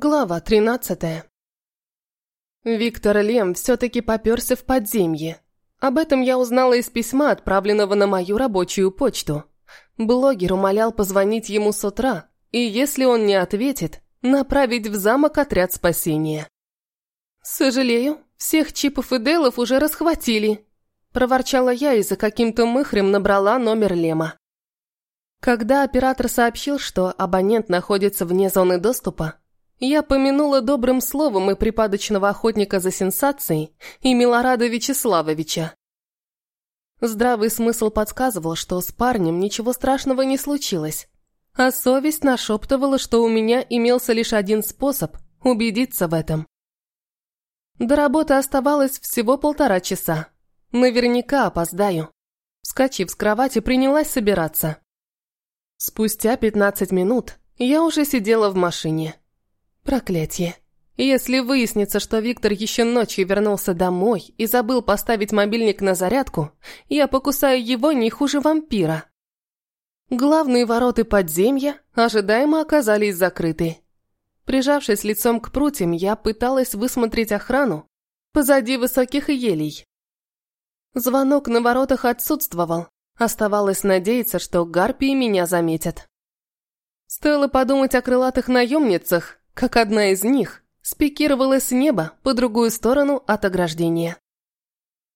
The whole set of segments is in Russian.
Глава тринадцатая. Виктор Лем все-таки поперся в подземье. Об этом я узнала из письма, отправленного на мою рабочую почту. Блогер умолял позвонить ему с утра, и если он не ответит, направить в замок отряд спасения. «Сожалею, всех чипов и делов уже расхватили», проворчала я и за каким-то мыхрем набрала номер Лема. Когда оператор сообщил, что абонент находится вне зоны доступа, я помянула добрым словом и припадочного охотника за сенсацией, и Милорада Вячеславовича. Здравый смысл подсказывал, что с парнем ничего страшного не случилось, а совесть нашептывала, что у меня имелся лишь один способ убедиться в этом. До работы оставалось всего полтора часа. Наверняка опоздаю. Вскочив с кровати, принялась собираться. Спустя пятнадцать минут я уже сидела в машине. Проклятие. Если выяснится, что Виктор еще ночью вернулся домой и забыл поставить мобильник на зарядку, я покусаю его не хуже вампира. Главные ворота подземья ожидаемо оказались закрыты. Прижавшись лицом к прутьям, я пыталась высмотреть охрану позади высоких елей. Звонок на воротах отсутствовал. Оставалось надеяться, что гарпии меня заметят. Стоило подумать о крылатых наемницах, как одна из них спикировала с неба по другую сторону от ограждения.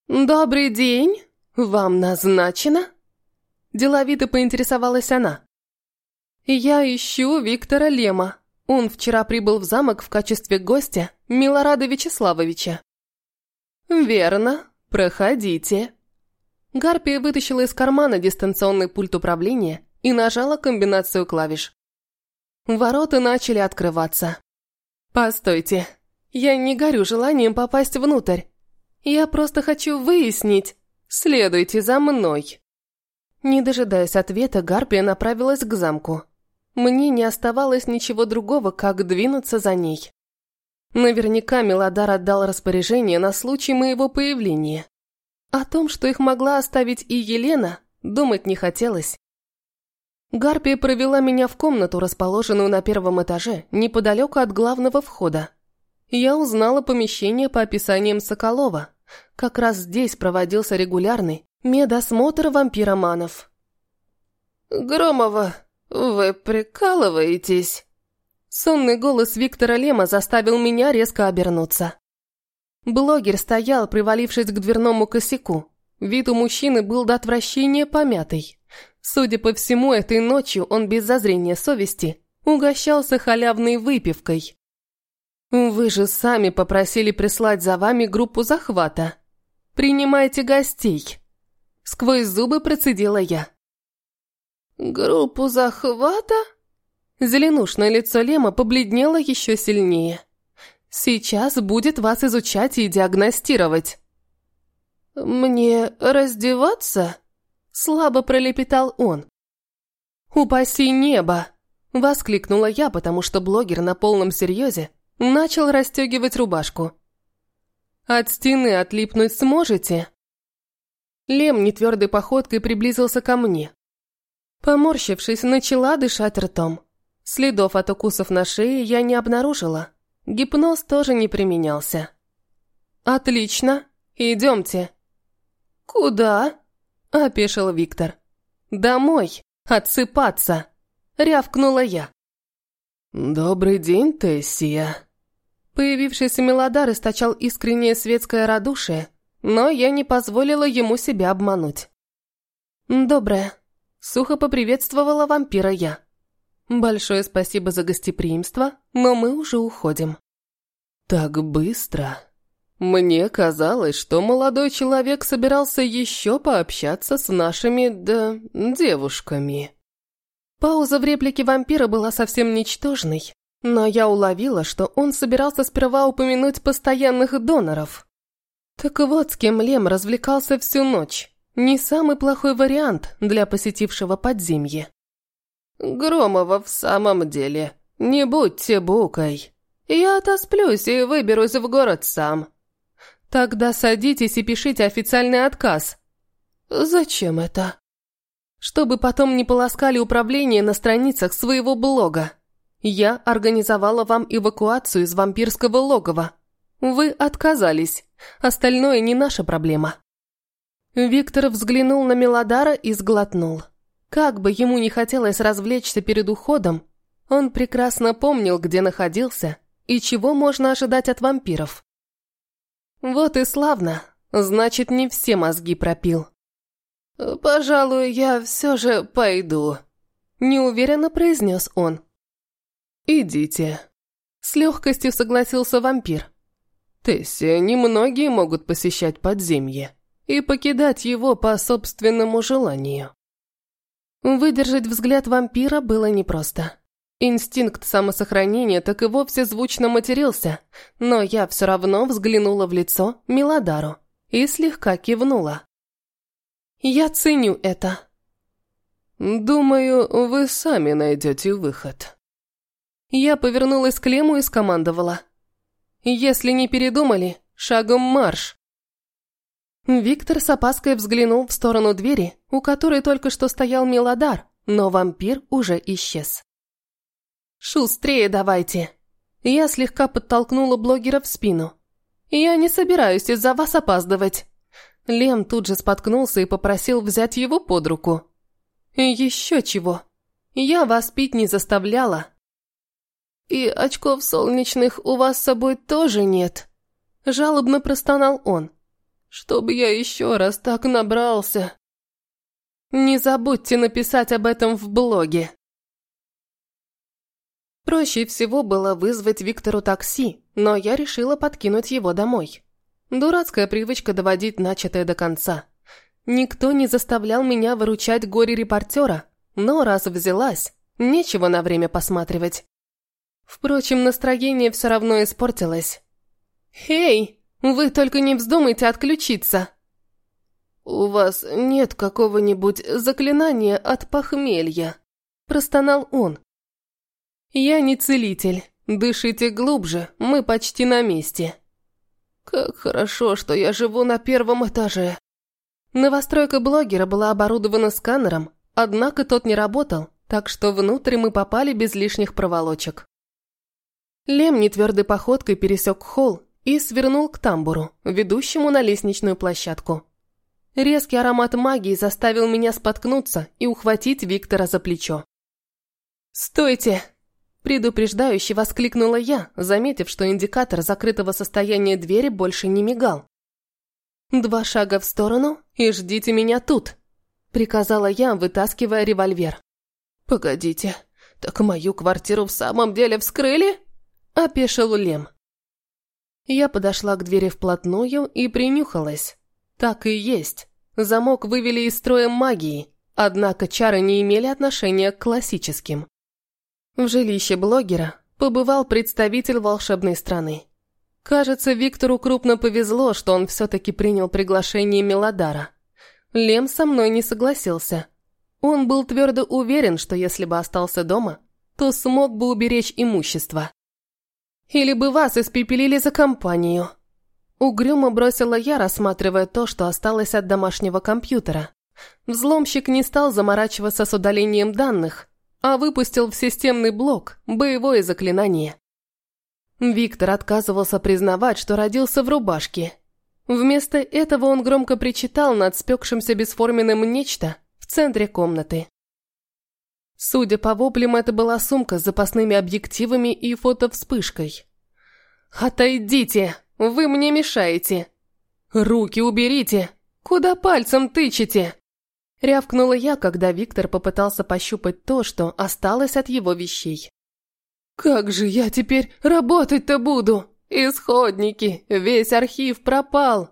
«Добрый день! Вам назначено?» Деловито поинтересовалась она. «Я ищу Виктора Лема. Он вчера прибыл в замок в качестве гостя Милорада Вячеславовича». «Верно. Проходите». Гарпия вытащила из кармана дистанционный пульт управления и нажала комбинацию клавиш. Ворота начали открываться. «Постойте, я не горю желанием попасть внутрь. Я просто хочу выяснить. Следуйте за мной». Не дожидаясь ответа, Гарпия направилась к замку. Мне не оставалось ничего другого, как двинуться за ней. Наверняка Мелодар отдал распоряжение на случай моего появления. О том, что их могла оставить и Елена, думать не хотелось. Гарпия провела меня в комнату, расположенную на первом этаже, неподалеку от главного входа. Я узнала помещение по описаниям Соколова. Как раз здесь проводился регулярный медосмотр вампироманов. «Громова, вы прикалываетесь?» Сонный голос Виктора Лема заставил меня резко обернуться. Блогер стоял, привалившись к дверному косяку. Вид у мужчины был до отвращения помятый. Судя по всему, этой ночью он без зазрения совести угощался халявной выпивкой. Вы же сами попросили прислать за вами группу захвата. Принимайте гостей. Сквозь зубы процедила я. Группу захвата? Зеленушное лицо Лема побледнело еще сильнее. Сейчас будет вас изучать и диагностировать. Мне раздеваться? Слабо пролепетал он. «Упаси небо!» Воскликнула я, потому что блогер на полном серьезе начал расстегивать рубашку. «От стены отлипнуть сможете?» Лем нетвердой походкой приблизился ко мне. Поморщившись, начала дышать ртом. Следов от укусов на шее я не обнаружила. Гипноз тоже не применялся. «Отлично, идемте». «Куда?» – опешил Виктор. «Домой! Отсыпаться!» – рявкнула я. «Добрый день, Тессия!» Появившийся Мелодар источал искреннее светское радушие, но я не позволила ему себя обмануть. «Доброе!» – сухо поприветствовала вампира я. «Большое спасибо за гостеприимство, но мы уже уходим». «Так быстро!» Мне казалось, что молодой человек собирался еще пообщаться с нашими, да, девушками. Пауза в реплике вампира была совсем ничтожной, но я уловила, что он собирался сперва упомянуть постоянных доноров. Так вот, с кем Лем развлекался всю ночь. Не самый плохой вариант для посетившего подземье. «Громова в самом деле, не будьте букой. Я отосплюсь и выберусь в город сам. Тогда садитесь и пишите официальный отказ. Зачем это? Чтобы потом не полоскали управление на страницах своего блога. Я организовала вам эвакуацию из вампирского логова. Вы отказались. Остальное не наша проблема». Виктор взглянул на Мелодара и сглотнул. Как бы ему не хотелось развлечься перед уходом, он прекрасно помнил, где находился и чего можно ожидать от вампиров. Вот и славно, значит, не все мозги пропил. «Пожалуй, я все же пойду», – неуверенно произнес он. «Идите», – с легкостью согласился вампир. «Тесси, немногие могут посещать подземье и покидать его по собственному желанию». Выдержать взгляд вампира было непросто. Инстинкт самосохранения так и вовсе звучно матерился, но я все равно взглянула в лицо Милодару и слегка кивнула. «Я ценю это». «Думаю, вы сами найдете выход». Я повернулась к Лему и скомандовала. «Если не передумали, шагом марш!» Виктор с опаской взглянул в сторону двери, у которой только что стоял Мелодар, но вампир уже исчез. «Шустрее давайте!» Я слегка подтолкнула блогера в спину. «Я не собираюсь из-за вас опаздывать!» Лем тут же споткнулся и попросил взять его под руку. «Еще чего! Я вас пить не заставляла!» «И очков солнечных у вас с собой тоже нет?» Жалобно простонал он. Чтобы я еще раз так набрался. Не забудьте написать об этом в блоге. Проще всего было вызвать Виктору такси, но я решила подкинуть его домой. Дурацкая привычка доводить начатое до конца. Никто не заставлял меня выручать горе-репортера, но раз взялась, нечего на время посматривать. Впрочем, настроение все равно испортилось. «Эй!» Вы только не вздумайте отключиться. У вас нет какого-нибудь заклинания от похмелья? Простонал он. Я не целитель. Дышите глубже, мы почти на месте. Как хорошо, что я живу на первом этаже. Новостройка блогера была оборудована сканером, однако тот не работал, так что внутрь мы попали без лишних проволочек. Лем нетвердой походкой пересек холл и свернул к тамбуру, ведущему на лестничную площадку. Резкий аромат магии заставил меня споткнуться и ухватить Виктора за плечо. «Стойте!» – предупреждающе воскликнула я, заметив, что индикатор закрытого состояния двери больше не мигал. «Два шага в сторону и ждите меня тут», – приказала я, вытаскивая револьвер. «Погодите, так мою квартиру в самом деле вскрыли?» – опешил Лем. Я подошла к двери вплотную и принюхалась. Так и есть. Замок вывели из строя магии, однако чары не имели отношения к классическим. В жилище блогера побывал представитель волшебной страны. Кажется, Виктору крупно повезло, что он все-таки принял приглашение Мелодара. Лем со мной не согласился. Он был твердо уверен, что если бы остался дома, то смог бы уберечь имущество. Или бы вас испепелили за компанию. Угрюмо бросила я, рассматривая то, что осталось от домашнего компьютера. Взломщик не стал заморачиваться с удалением данных, а выпустил в системный блок боевое заклинание. Виктор отказывался признавать, что родился в рубашке. Вместо этого он громко причитал над спекшимся бесформенным нечто в центре комнаты. Судя по воплям, это была сумка с запасными объективами и фотовспышкой. «Отойдите! Вы мне мешаете! Руки уберите! Куда пальцем тычете?» Рявкнула я, когда Виктор попытался пощупать то, что осталось от его вещей. «Как же я теперь работать-то буду? Исходники, весь архив пропал!»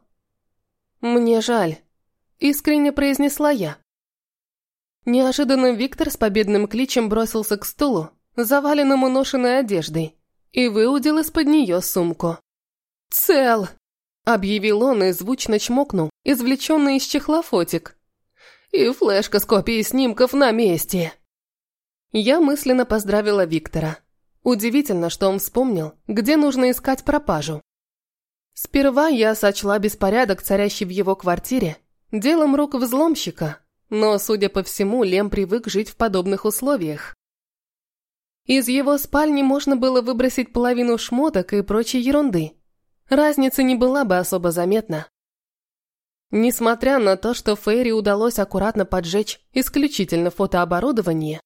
«Мне жаль», — искренне произнесла я. Неожиданно Виктор с победным кличем бросился к стулу, заваленному ношенной одеждой, и выудил из-под нее сумку. «Цел!» – объявил он и звучно чмокнул, извлеченный из чехла фотик. «И флешка с копией снимков на месте!» Я мысленно поздравила Виктора. Удивительно, что он вспомнил, где нужно искать пропажу. Сперва я сочла беспорядок, царящий в его квартире, делом рук взломщика, но, судя по всему, Лем привык жить в подобных условиях. Из его спальни можно было выбросить половину шмоток и прочей ерунды. Разница не была бы особо заметна. Несмотря на то, что Фейри удалось аккуратно поджечь исключительно фотооборудование,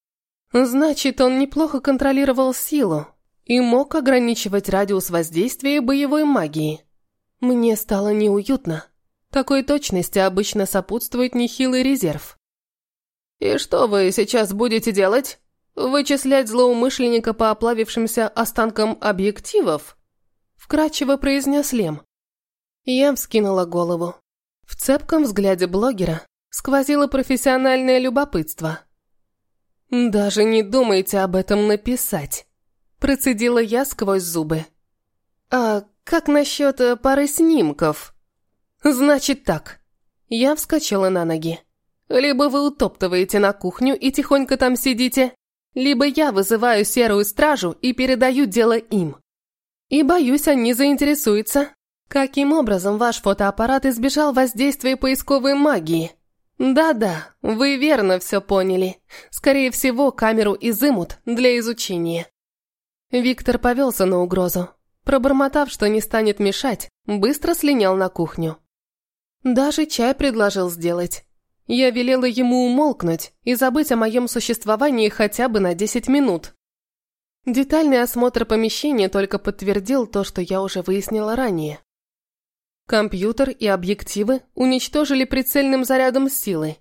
значит, он неплохо контролировал силу и мог ограничивать радиус воздействия боевой магии. Мне стало неуютно. Такой точности обычно сопутствует нехилый резерв. «И что вы сейчас будете делать? Вычислять злоумышленника по оплавившимся останкам объективов?» Вкратчиво произнес Лем. Я вскинула голову. В цепком взгляде блогера сквозило профессиональное любопытство. «Даже не думайте об этом написать», – процедила я сквозь зубы. «А как насчет э, пары снимков?» «Значит так». Я вскочила на ноги. «Либо вы утоптываете на кухню и тихонько там сидите, либо я вызываю серую стражу и передаю дело им. И боюсь, они заинтересуются, Каким образом ваш фотоаппарат избежал воздействия поисковой магии? Да-да, вы верно все поняли. Скорее всего, камеру изымут для изучения. Виктор повелся на угрозу. Пробормотав, что не станет мешать, быстро слинял на кухню. Даже чай предложил сделать. Я велела ему умолкнуть и забыть о моем существовании хотя бы на 10 минут. Детальный осмотр помещения только подтвердил то, что я уже выяснила ранее. Компьютер и объективы уничтожили прицельным зарядом силы.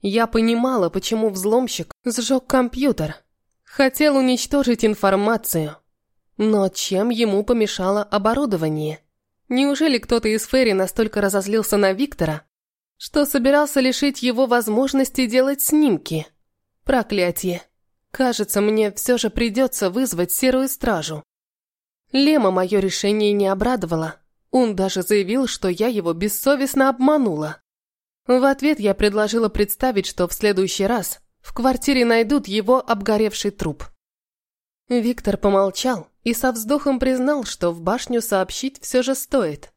Я понимала, почему взломщик сжег компьютер. Хотел уничтожить информацию. Но чем ему помешало оборудование? Неужели кто-то из Ферри настолько разозлился на Виктора, что собирался лишить его возможности делать снимки? Проклятие. Кажется, мне все же придется вызвать серую стражу. Лема мое решение не обрадовало. Он даже заявил, что я его бессовестно обманула. В ответ я предложила представить, что в следующий раз в квартире найдут его обгоревший труп. Виктор помолчал и со вздохом признал, что в башню сообщить все же стоит.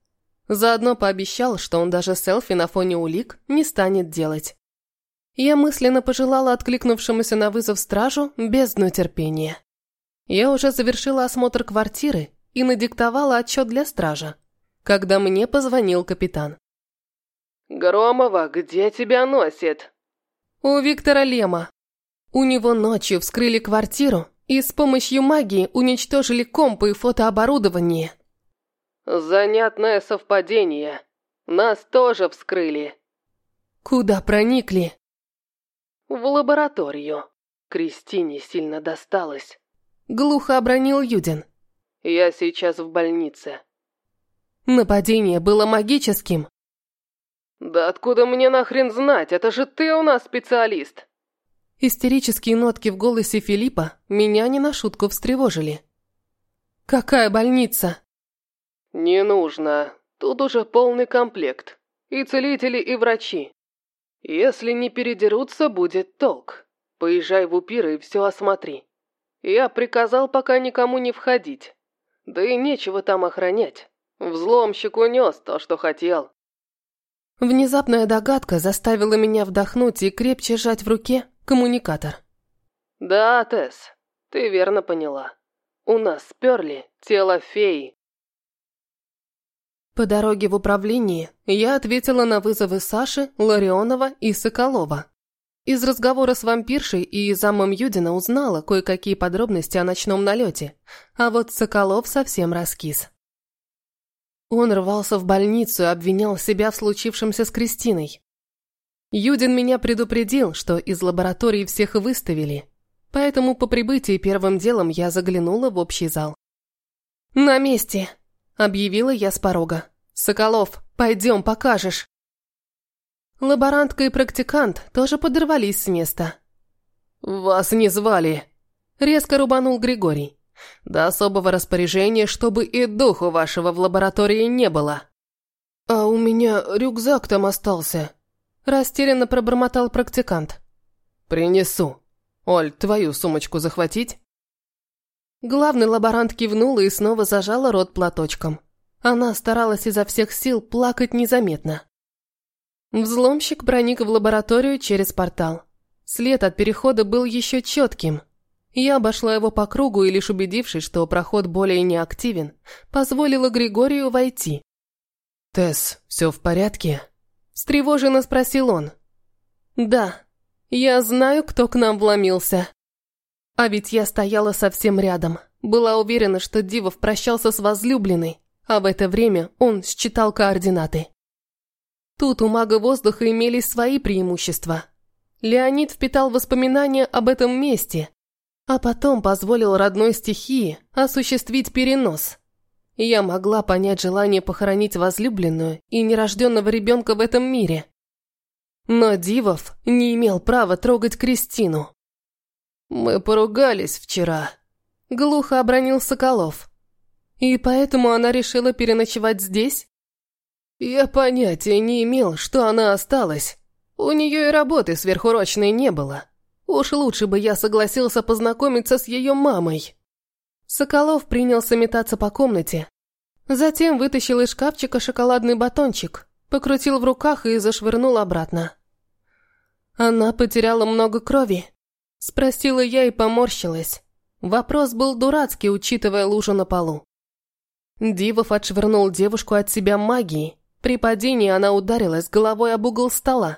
Заодно пообещал, что он даже селфи на фоне улик не станет делать. Я мысленно пожелала откликнувшемуся на вызов стражу бездну терпения. Я уже завершила осмотр квартиры и надиктовала отчет для стража, когда мне позвонил капитан. «Громова, где тебя носит?» «У Виктора Лема. У него ночью вскрыли квартиру и с помощью магии уничтожили компы и фотооборудование». «Занятное совпадение. Нас тоже вскрыли». «Куда проникли?» «В лабораторию. Кристине сильно досталось». Глухо обронил Юдин. «Я сейчас в больнице. Нападение было магическим. Да откуда мне нахрен знать? Это же ты у нас специалист. Истерические нотки в голосе Филиппа меня не на шутку встревожили. Какая больница? Не нужно. Тут уже полный комплект. И целители, и врачи. Если не передерутся, будет толк. Поезжай в Упир и все осмотри. Я приказал пока никому не входить. Да и нечего там охранять. Взломщик унес то, что хотел. Внезапная догадка заставила меня вдохнуть и крепче сжать в руке коммуникатор. Да, Тесс, ты верно поняла. У нас сперли тело феи. По дороге в управление я ответила на вызовы Саши, Ларионова и Соколова. Из разговора с вампиршей и замом Юдина узнала кое-какие подробности о ночном налете, а вот Соколов совсем раскис. Он рвался в больницу и обвинял себя в случившемся с Кристиной. Юдин меня предупредил, что из лаборатории всех выставили, поэтому по прибытии первым делом я заглянула в общий зал. «На месте!» – объявила я с порога. «Соколов, пойдем, покажешь!» Лаборантка и практикант тоже подорвались с места. «Вас не звали!» – резко рубанул Григорий. До особого распоряжения, чтобы и духу вашего в лаборатории не было». «А у меня рюкзак там остался», – растерянно пробормотал практикант. «Принесу. Оль, твою сумочку захватить?» Главный лаборант кивнула и снова зажала рот платочком. Она старалась изо всех сил плакать незаметно. Взломщик проник в лабораторию через портал. След от перехода был еще четким – Я обошла его по кругу и, лишь убедившись, что проход более не активен, позволила Григорию войти. «Тесс, все в порядке?» – встревоженно спросил он. «Да, я знаю, кто к нам вломился». А ведь я стояла совсем рядом, была уверена, что Дивов прощался с возлюбленной, а в это время он считал координаты. Тут у мага воздуха имелись свои преимущества. Леонид впитал воспоминания об этом месте, а потом позволил родной стихии осуществить перенос. Я могла понять желание похоронить возлюбленную и нерожденного ребенка в этом мире. Но Дивов не имел права трогать Кристину. «Мы поругались вчера», — глухо обронил Соколов. «И поэтому она решила переночевать здесь?» «Я понятия не имел, что она осталась. У нее и работы сверхурочной не было. Уж лучше бы я согласился познакомиться с ее мамой. Соколов принялся метаться по комнате. Затем вытащил из шкафчика шоколадный батончик, покрутил в руках и зашвырнул обратно. Она потеряла много крови. Спросила я и поморщилась. Вопрос был дурацкий, учитывая лужу на полу. Дивов отшвырнул девушку от себя магией. При падении она ударилась головой об угол стола.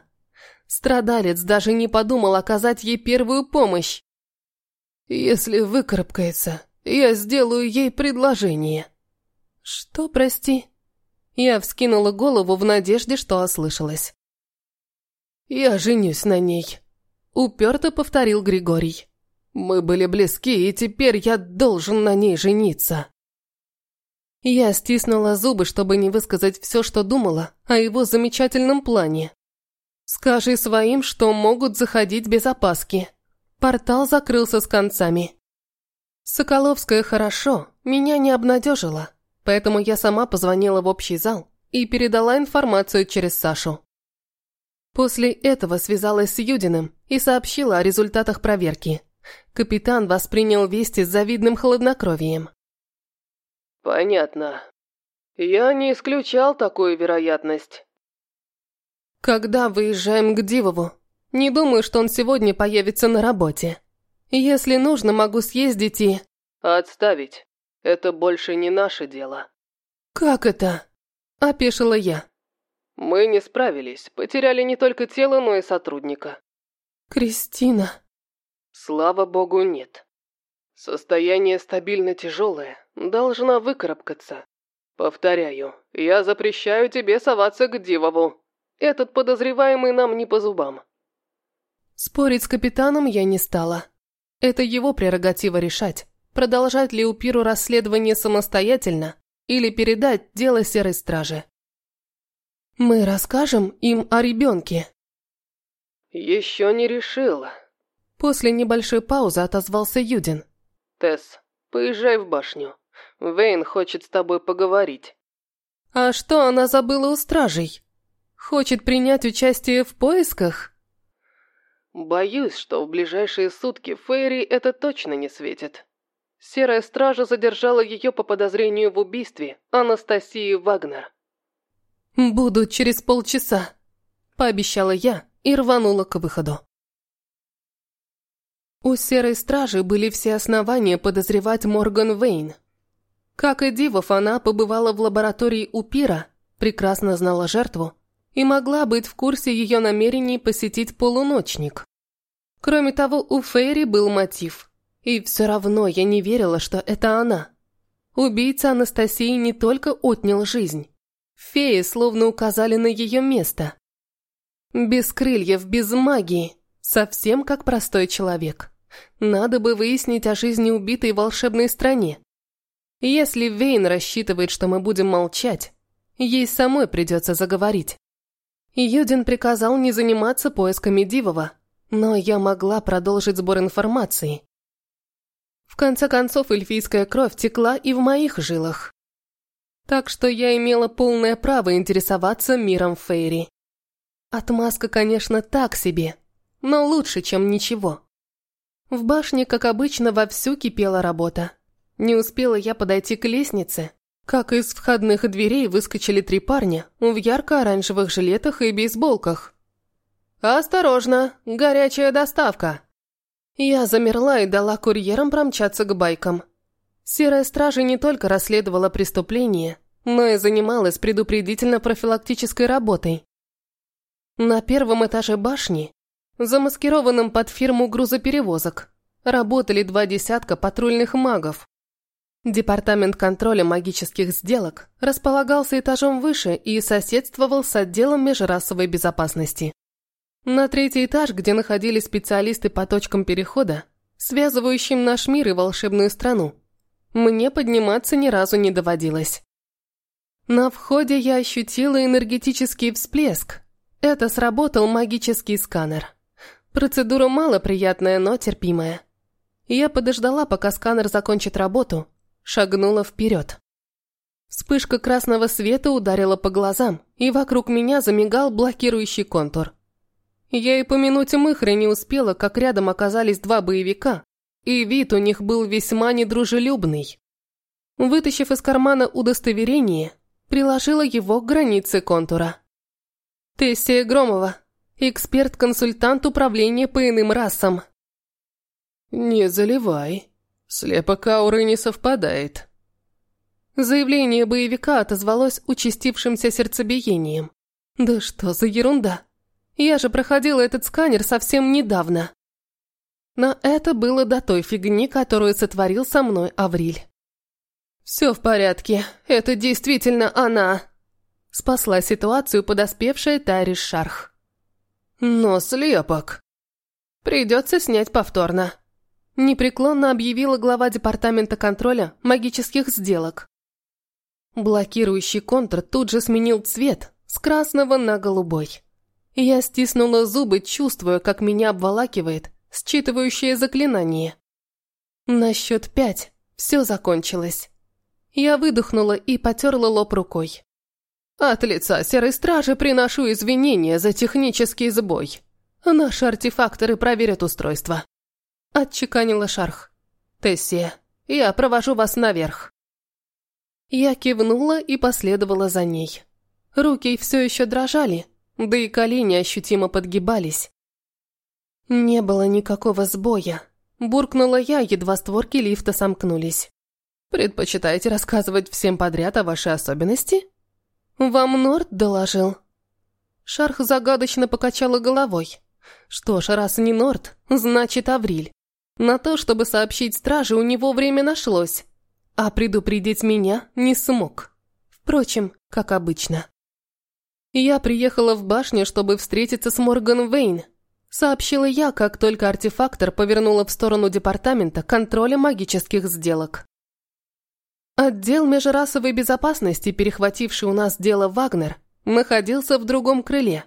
Страдалец даже не подумал оказать ей первую помощь. «Если выкарабкается, я сделаю ей предложение». «Что, прости?» Я вскинула голову в надежде, что ослышалась. «Я женюсь на ней», — уперто повторил Григорий. «Мы были близки, и теперь я должен на ней жениться». Я стиснула зубы, чтобы не высказать все, что думала о его замечательном плане. Скажи своим, что могут заходить без опаски. Портал закрылся с концами. Соколовская хорошо, меня не обнадежила, поэтому я сама позвонила в общий зал и передала информацию через Сашу. После этого связалась с Юдиным и сообщила о результатах проверки. Капитан воспринял вести с завидным хладнокровием. «Понятно. Я не исключал такую вероятность. Когда выезжаем к Дивову? Не думаю, что он сегодня появится на работе. Если нужно, могу съездить и... Отставить. Это больше не наше дело. Как это? Опешила я. Мы не справились, потеряли не только тело, но и сотрудника. Кристина. Слава богу, нет. Состояние стабильно тяжелое, должна выкарабкаться. Повторяю, я запрещаю тебе соваться к Дивову. Этот подозреваемый нам не по зубам. Спорить с капитаном я не стала. Это его прерогатива решать, продолжать ли Упиру расследование самостоятельно или передать дело серой страже. Мы расскажем им о ребенке. Еще не решила. После небольшой паузы отозвался Юдин. Тесс, поезжай в башню. Вейн хочет с тобой поговорить. А что она забыла у стражей? Хочет принять участие в поисках? Боюсь, что в ближайшие сутки Фейри это точно не светит. Серая стража задержала ее по подозрению в убийстве Анастасии Вагнер. «Буду через полчаса», – пообещала я и рванула к выходу. У серой стражи были все основания подозревать Морган Вейн. Как и Дивов, она побывала в лаборатории у Пира, прекрасно знала жертву и могла быть в курсе ее намерений посетить полуночник. Кроме того, у Фейри был мотив. И все равно я не верила, что это она. Убийца Анастасии не только отнял жизнь. Феи словно указали на ее место. Без крыльев, без магии. Совсем как простой человек. Надо бы выяснить о жизни убитой в волшебной стране. Если Вейн рассчитывает, что мы будем молчать, ей самой придется заговорить. Юдин приказал не заниматься поисками Дивова, но я могла продолжить сбор информации. В конце концов, эльфийская кровь текла и в моих жилах. Так что я имела полное право интересоваться миром Фейри. Отмазка, конечно, так себе, но лучше, чем ничего. В башне, как обычно, вовсю кипела работа. Не успела я подойти к лестнице, как из входных дверей выскочили три парня в ярко-оранжевых жилетах и бейсболках. «Осторожно, горячая доставка!» Я замерла и дала курьерам промчаться к байкам. Серая стража не только расследовала преступление, но и занималась предупредительно-профилактической работой. На первом этаже башни, замаскированном под фирму грузоперевозок, работали два десятка патрульных магов. Департамент контроля магических сделок располагался этажом выше и соседствовал с отделом межрасовой безопасности. На третий этаж, где находились специалисты по точкам перехода, связывающим наш мир и волшебную страну, мне подниматься ни разу не доводилось. На входе я ощутила энергетический всплеск. Это сработал магический сканер. Процедура малоприятная, но терпимая. Я подождала, пока сканер закончит работу, шагнула вперед. Вспышка красного света ударила по глазам, и вокруг меня замигал блокирующий контур. Я и помянуть мыхры не успела, как рядом оказались два боевика, и вид у них был весьма недружелюбный. Вытащив из кармана удостоверение, приложила его к границе контура. Тессия Громова, эксперт-консультант управления по иным расам. «Не заливай. Слепок ауры не совпадает». Заявление боевика отозвалось участившимся сердцебиением. «Да что за ерунда!» Я же проходила этот сканер совсем недавно. Но это было до той фигни, которую сотворил со мной Авриль. «Все в порядке, это действительно она!» Спасла ситуацию подоспевшая Тариш Шарх. «Но слепок!» «Придется снять повторно», непреклонно объявила глава департамента контроля магических сделок. Блокирующий контур тут же сменил цвет с красного на голубой. Я стиснула зубы, чувствуя, как меня обволакивает считывающее заклинание. На счет пять все закончилось. Я выдохнула и потерла лоб рукой. От лица Серой Стражи приношу извинения за технический сбой. Наши артефакторы проверят устройство. Отчеканила Шарх. Тессия, я провожу вас наверх. Я кивнула и последовала за ней. Руки все еще дрожали, да и колени ощутимо подгибались. Не было никакого сбоя. Буркнула я, едва створки лифта сомкнулись. «Предпочитаете рассказывать всем подряд о вашей особенности?» «Вам Норд доложил?» Шарх загадочно покачала головой. «Что ж, раз не Норд, значит Авриль. На то, чтобы сообщить страже, у него время нашлось. А предупредить меня не смог. Впрочем, как обычно». Я приехала в башню, чтобы встретиться с Морган Вейн, сообщила я, как только артефактор повернула в сторону департамента контроля магических сделок. Отдел межрасовой безопасности, перехвативший у нас дело Вагнер, находился в другом крыле.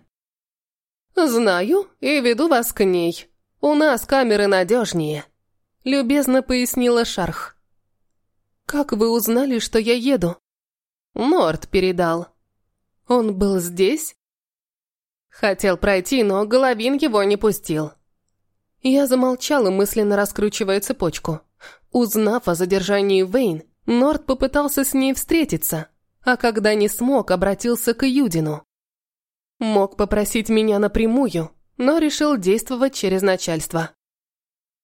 «Знаю и веду вас к ней. У нас камеры надежнее», – любезно пояснила Шарх. «Как вы узнали, что я еду?» Норд передал. Он был здесь? Хотел пройти, но Головин его не пустил. Я замолчала, мысленно раскручивая цепочку. Узнав о задержании Вейн, Норд попытался с ней встретиться, а когда не смог, обратился к Юдину. Мог попросить меня напрямую, но решил действовать через начальство.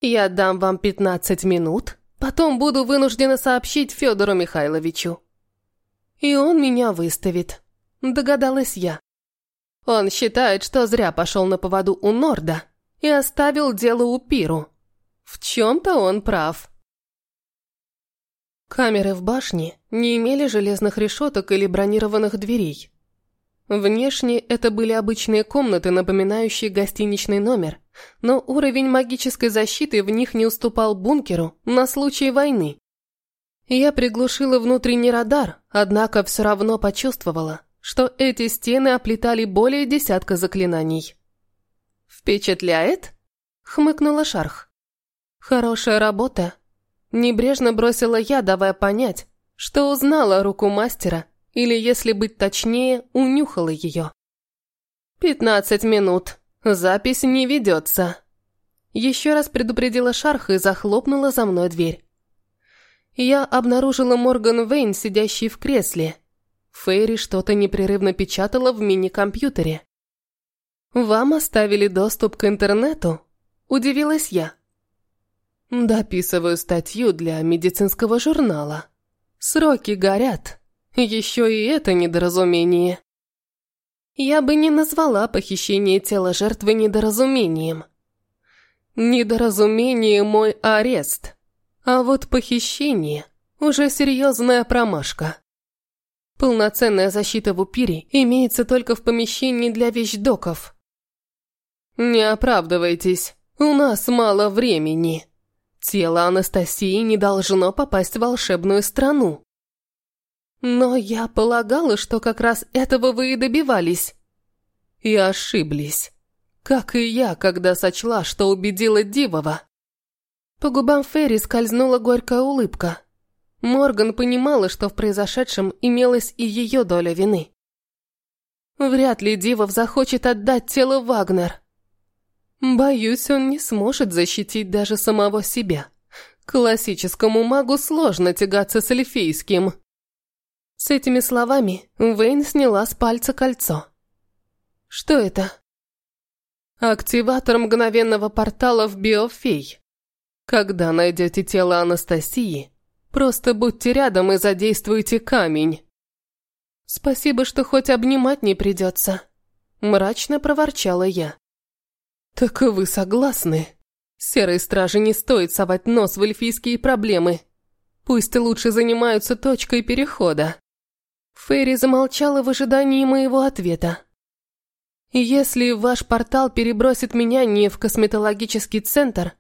«Я дам вам 15 минут, потом буду вынуждена сообщить Федору Михайловичу. И он меня выставит. Догадалась я. Он считает, что зря пошел на поводу у Норда и оставил дело у Пиру. В чем-то он прав. Камеры в башне не имели железных решеток или бронированных дверей. Внешне это были обычные комнаты, напоминающие гостиничный номер, но уровень магической защиты в них не уступал бункеру на случай войны. Я приглушила внутренний радар, однако все равно почувствовала, что эти стены оплетали более десятка заклинаний. «Впечатляет?» — хмыкнула Шарх. «Хорошая работа». Небрежно бросила я, давая понять, что узнала руку мастера, или, если быть точнее, унюхала ее. «Пятнадцать минут. Запись не ведется». Еще раз предупредила Шарх и захлопнула за мной дверь. Я обнаружила Морган Вейн, сидящий в кресле, Фейри что-то непрерывно печатала в мини-компьютере. «Вам оставили доступ к интернету?» – удивилась я. Дописываю статью для медицинского журнала. Сроки горят. Еще и это недоразумение. Я бы не назвала похищение тела жертвы недоразумением. Недоразумение мой арест. А вот похищение – уже серьезная промашка. Полноценная защита в Упире имеется только в помещении для вещдоков. Не оправдывайтесь, у нас мало времени. Тело Анастасии не должно попасть в волшебную страну. Но я полагала, что как раз этого вы и добивались. И ошиблись. Как и я, когда сочла, что убедила Дивова. По губам Ферри скользнула горькая улыбка. Морган понимала, что в произошедшем имелась и ее доля вины. Вряд ли Дивов захочет отдать тело Вагнер. Боюсь, он не сможет защитить даже самого себя. Классическому магу сложно тягаться с эльфийским. С этими словами Вейн сняла с пальца кольцо. Что это? Активатор мгновенного портала в биофей. Когда найдете тело Анастасии, просто будьте рядом и задействуйте камень. Спасибо, что хоть обнимать не придется. Мрачно проворчала я. «Так вы согласны? Серой страже не стоит совать нос в эльфийские проблемы. Пусть лучше занимаются точкой перехода». Фейри замолчала в ожидании моего ответа. «Если ваш портал перебросит меня не в косметологический центр,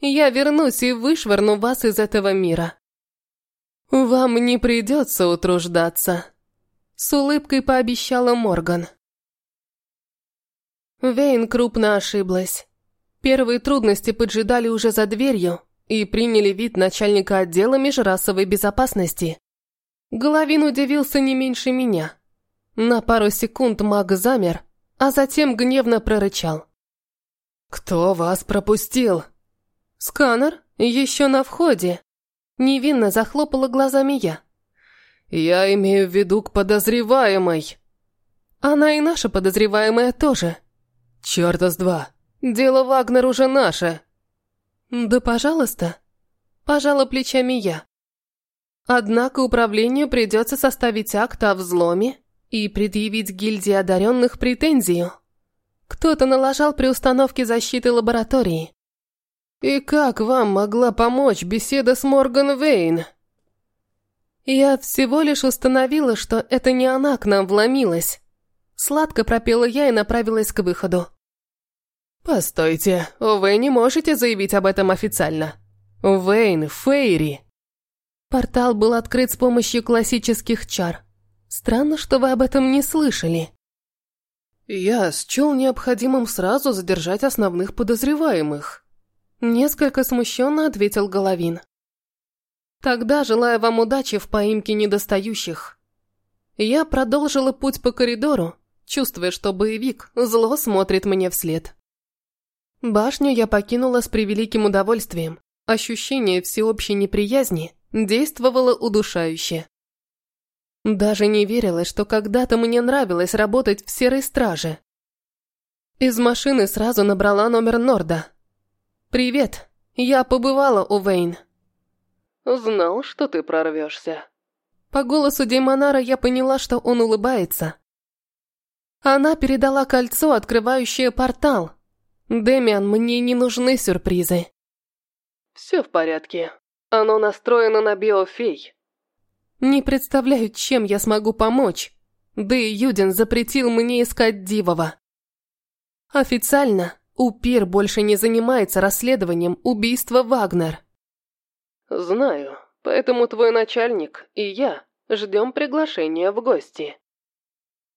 я вернусь и вышвырну вас из этого мира. Вам не придется утруждаться», — с улыбкой пообещала Морган. Вейн крупно ошиблась. Первые трудности поджидали уже за дверью и приняли вид начальника отдела межрасовой безопасности. Головин удивился не меньше меня. На пару секунд маг замер, а затем гневно прорычал. «Кто вас пропустил?» «Сканер? Еще на входе». Невинно захлопала глазами я. «Я имею в виду к подозреваемой». «Она и наша подозреваемая тоже», «Чёрта с два! Дело Вагнер уже наше!» «Да пожалуйста!» Пожала плечами я. Однако управлению придется составить акт о взломе и предъявить гильдии одаренных претензию. Кто-то налажал при установке защиты лаборатории. «И как вам могла помочь беседа с Морган Вейн?» «Я всего лишь установила, что это не она к нам вломилась. Сладко пропела я и направилась к выходу. «Постойте, вы не можете заявить об этом официально. Вейн, Фейри». Портал был открыт с помощью классических чар. Странно, что вы об этом не слышали. Я счел необходимым сразу задержать основных подозреваемых. Несколько смущенно ответил Головин. Тогда желаю вам удачи в поимке недостающих. Я продолжила путь по коридору, чувствуя, что боевик зло смотрит мне вслед. Башню я покинула с превеликим удовольствием. Ощущение всеобщей неприязни действовало удушающе. Даже не верилось, что когда-то мне нравилось работать в серой страже. Из машины сразу набрала номер Норда. «Привет, я побывала у Вейн». «Знал, что ты прорвешься». По голосу Деймонара я поняла, что он улыбается, она передала кольцо, открывающее портал. Демиан, мне не нужны сюрпризы. Все в порядке. Оно настроено на биофей. Не представляю, чем я смогу помочь. Да и Юдин запретил мне искать Дивова. Официально Упир больше не занимается расследованием убийства Вагнер. Знаю, поэтому твой начальник и я ждем приглашения в гости.